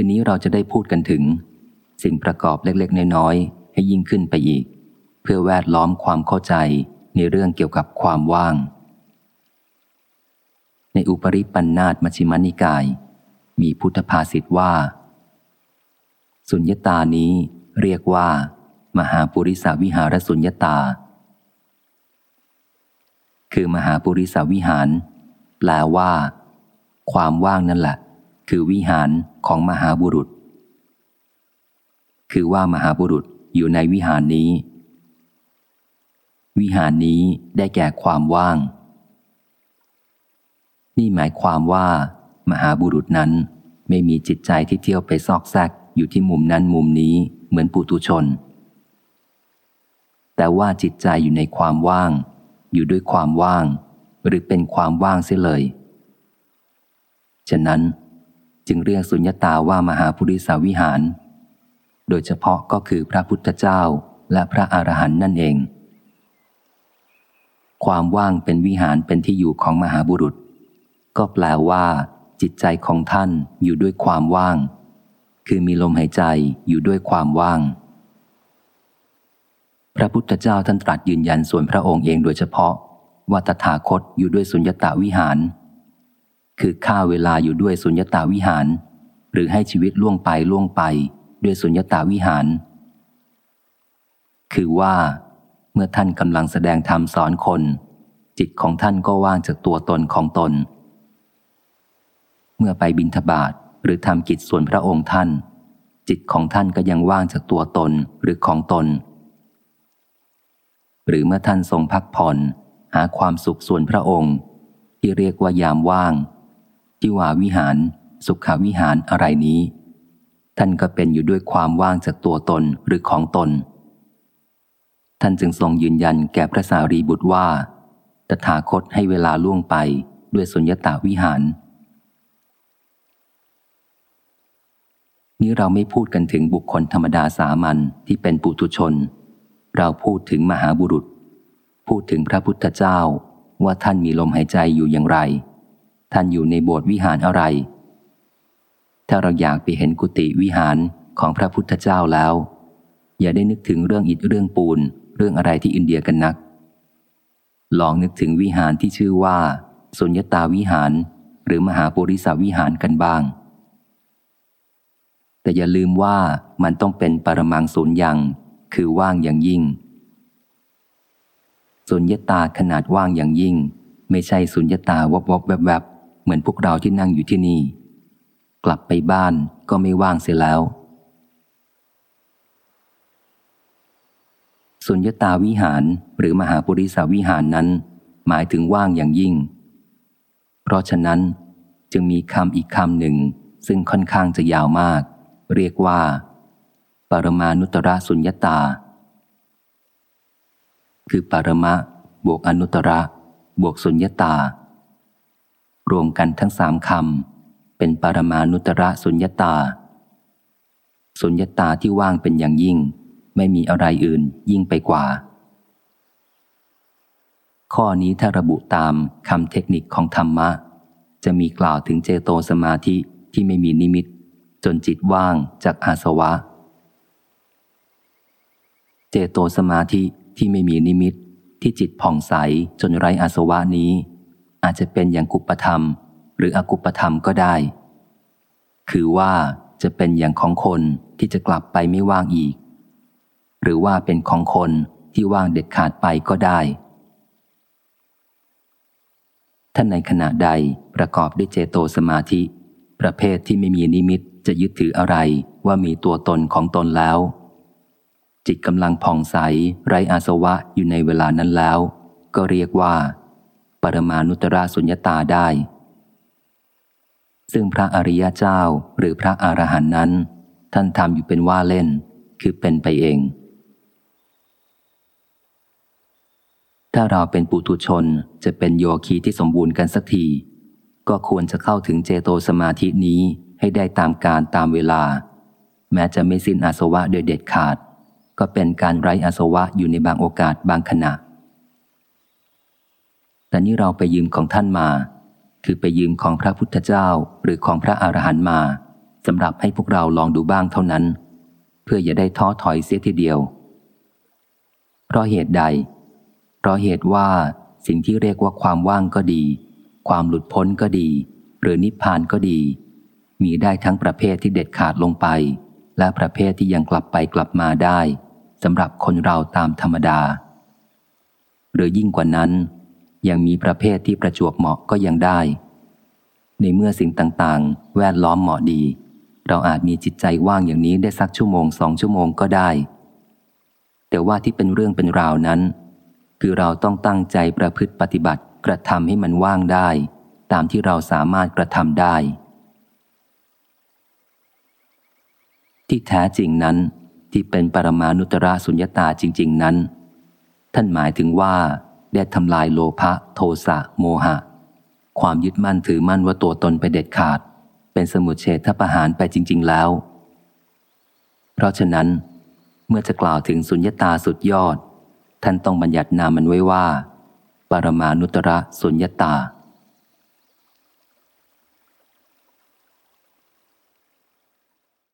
ทีนี้เราจะได้พูดกันถึง สิ่งประกอบเล็กๆ น้อยๆ ให้ยิ่งขึ้นไปอีก เพื่อแวดล้อมความเข้าใจในเรื่องเกี่ยวกับความว่าง ในอุปริปันธาตมชิมานิกาย มีพุทธภาษิตว่า สุญญตานี้เรียกว่า มหาปุริสาวิหารสุญญตา คือมหาปุริสาวิหาร แปลว่า ความว่างนั่นแหละ คือวิหารของมหาบุรุษ คือว่ามหาบุรุษอยู่ในวิหารนี้ วิหารนี้ได้แก่ความว่าง นี่หมายความว่า มหาบุรุษนั้นไม่มีจิตใจที่เที่ยวไปซอกแซกอยู่ที่มุมนั้นมุมนี้เหมือนปุตุชน แต่ว่าจิตใจอยู่ในความว่าง อยู่ด้วยความว่าง หรือเป็นความว่างเสียเลย ฉะนั้น จึงเรียกสุญญตาว่ามหาปุริสาวิหาร โดยเฉพาะก็คือพระพุทธเจ้าและพระอรหันต์นั่นเอง ความว่างเป็นวิหารเป็นที่อยู่ของมหาบุรุษ ก็แปลว่า จิตใจของท่านอยู่ด้วยความว่าง คือมีลมหายใจอยู่ด้วยความว่าง พระพุทธเจ้าท่านตรัสยืนยันส่วนพระองค์เองโดยเฉพาะว่าตถาคตอยู่ด้วยสุญญตาวิหาร คือฆ่าเวลาอยู่ด้วยสุญญตาวิหาร หรือให้ชีวิตล่วงไปล่วงไปด้วยสุญญตาวิหาร คือว่า เมื่อท่านกำลังแสดงธรรมสอนคน จิตของท่านก็ว่างจากตัวตนของตน เมื่อไปบินทบาทหรือทำกิจส่วนพระองค์ท่าน จิตของท่านก็ยังว่างจากตัวตนหรือของตน หรือเมื่อท่านทรงพักผ่อนหาความสุขส่วนพระองค์ ที่เรียกว่ายามว่าง ที่ว่าวิหาร สุขาวิหารอะไรนี้ ท่านก็เป็นอยู่ด้วยความว่างจากตัวตนหรือของตน ท่านจึงทรงยืนยันแก่พระสารีบุตรว่า ตถาคตให้เวลาล่วงไปด้วยสุญญตาวิหาร นี้เราไม่พูดกันถึงบุคคลธรรมดาสามัญที่เป็นปุถุชน เราพูดถึงมหาบุรุษ พูดถึงพระพุทธเจ้าว่าท่านมีลมหายใจอยู่อย่างไร ท่านอยู่ในโบสถ์วิหารอะไร ถ้าเราอยากไปเห็นกุฏิวิหารของพระพุทธเจ้าแล้ว อย่าได้นึกถึงเรื่องอิฐเรื่องปูน เรื่องอะไรที่อินเดียกันนัก ลองนึกถึงวิหารที่ชื่อว่า สุญญตาวิหาร หรือมหาปุริสาวิหารกันบ้าง แต่อย่าลืมว่ามันต้องเป็นปรมังสุญญังคือว่างอย่างยิ่งสุญญตาขนาดว่างอย่างยิ่ง ไม่ใช่สุญญตาวบวบแวบแวบ เหมือนพวกเราที่นั่งอยู่ที่นี่ กลับไปบ้านก็ไม่ว่างเสียแล้ว สุญญตาวิหารหรือมหาปุริสาวิหารนั้น หมายถึงว่างอย่างยิ่ง เพราะฉะนั้นจึงมีคำอีกคำหนึ่ง ซึ่งค่อนข้างจะยาวมาก เรียกว่า ปรมานุตระสุญญตา คือปรมะ บวกอนุตระ บวกสุญญตา รวมกันทั้งสามคำเป็นปรมานุตระสุญญตา สุญญตาที่ว่างเป็นอย่างยิ่ง ไม่มีอะไรอื่นยิ่งไปกว่า ข้อนี้ถ้าระบุตามคำเทคนิคของธรรมะ จะมีกล่าวถึงเจโตสมาธิที่ไม่มีนิมิต จนจิตว่างจากอาสวะ เจโตสมาธิที่ไม่มีนิมิตที่จิตผ่องใสจนไร้อาสวะนี้ อาจจะเป็นอย่างกุปธรรม หรืออกุปธรรมก็ได้ คือว่าจะเป็นอย่างของคนที่จะกลับไปไม่ว่างอีก หรือว่าเป็นของคนที่ว่างเด็ดขาดไปก็ได้ท่านในขณะใดประกอบด้วยเจโตสมาธิ ประเภทที่ไม่มีนิมิตจะยึดถืออะไรว่ามีตัวตนของตนแล้ว จิตกำลังผ่องใส ไร้อาสวะอยู่ในเวลานั้นแล้ว ก็เรียกว่า ปรมานุตระสุญญตาได้ ซึ่งพระอริยเจ้าหรือพระอรหันต์นั้น ท่านทำอยู่เป็นว่าเล่น คือเป็นไปเอง ถ้าเราเป็นปุถุชนจะเป็นโยคีที่สมบูรณ์กันสักที ก็ควรจะเข้าถึงเจโตสมาธินี้ให้ได้ตามการตามเวลา แม้จะไม่สิ้นอาสวะโดยเด็ดขาด ก็เป็นการไร้อาสวะอยู่ในบางโอกาสบางขณะ แต่นี่เราไปยืมของท่านมา คือไปยืมของพระพุทธเจ้าหรือของพระอรหันต์มาสำหรับให้พวกเราลองดูบ้างเท่านั้น เพื่ออย่าได้ท้อถอยเสียทีเดียว เพราะเหตุใด เพราะเหตุว่าสิ่งที่เรียกว่าความว่างก็ดี ความหลุดพ้นก็ดี หรือนิพพานก็ดี มีได้ทั้งประเภทที่เด็ดขาดลงไป และประเภทที่ยังกลับไปกลับมาได้สำหรับคนเราตามธรรมดา หรือยิ่งกว่านั้น ยังมีประเภทที่ประจวบเหมาะก็ยังได้ ในเมื่อสิ่งต่างๆ แวดล้อมเหมาะดี เราอาจมีจิตใจว่างอย่างนี้ได้สักชั่วโมงสองชั่วโมงก็ได้ แต่ว่าที่เป็นเรื่องเป็นราวนั้น คือเราต้องตั้งใจประพฤติปฏิบัติกระทำให้มันว่างได้ ตามที่เราสามารถกระทำได้ ที่แท้จริงนั้นที่เป็นปรมานุตระสุญญตาจริง ๆ นั้น ท่านหมายถึงว่า ได้ทำลายโลภะโทสะโมหะ ความยึดมั่นถือมั่นว่าตัวตนไปเด็ดขาด เป็นสมุทเฉทประหารไปจริง ๆ แล้ว เพราะฉะนั้น เมื่อจะกล่าวถึงสุญญตาสุดยอด ท่านต้องบัญญัตินามมันไว้ว่า ปรมานุตระสุญญตา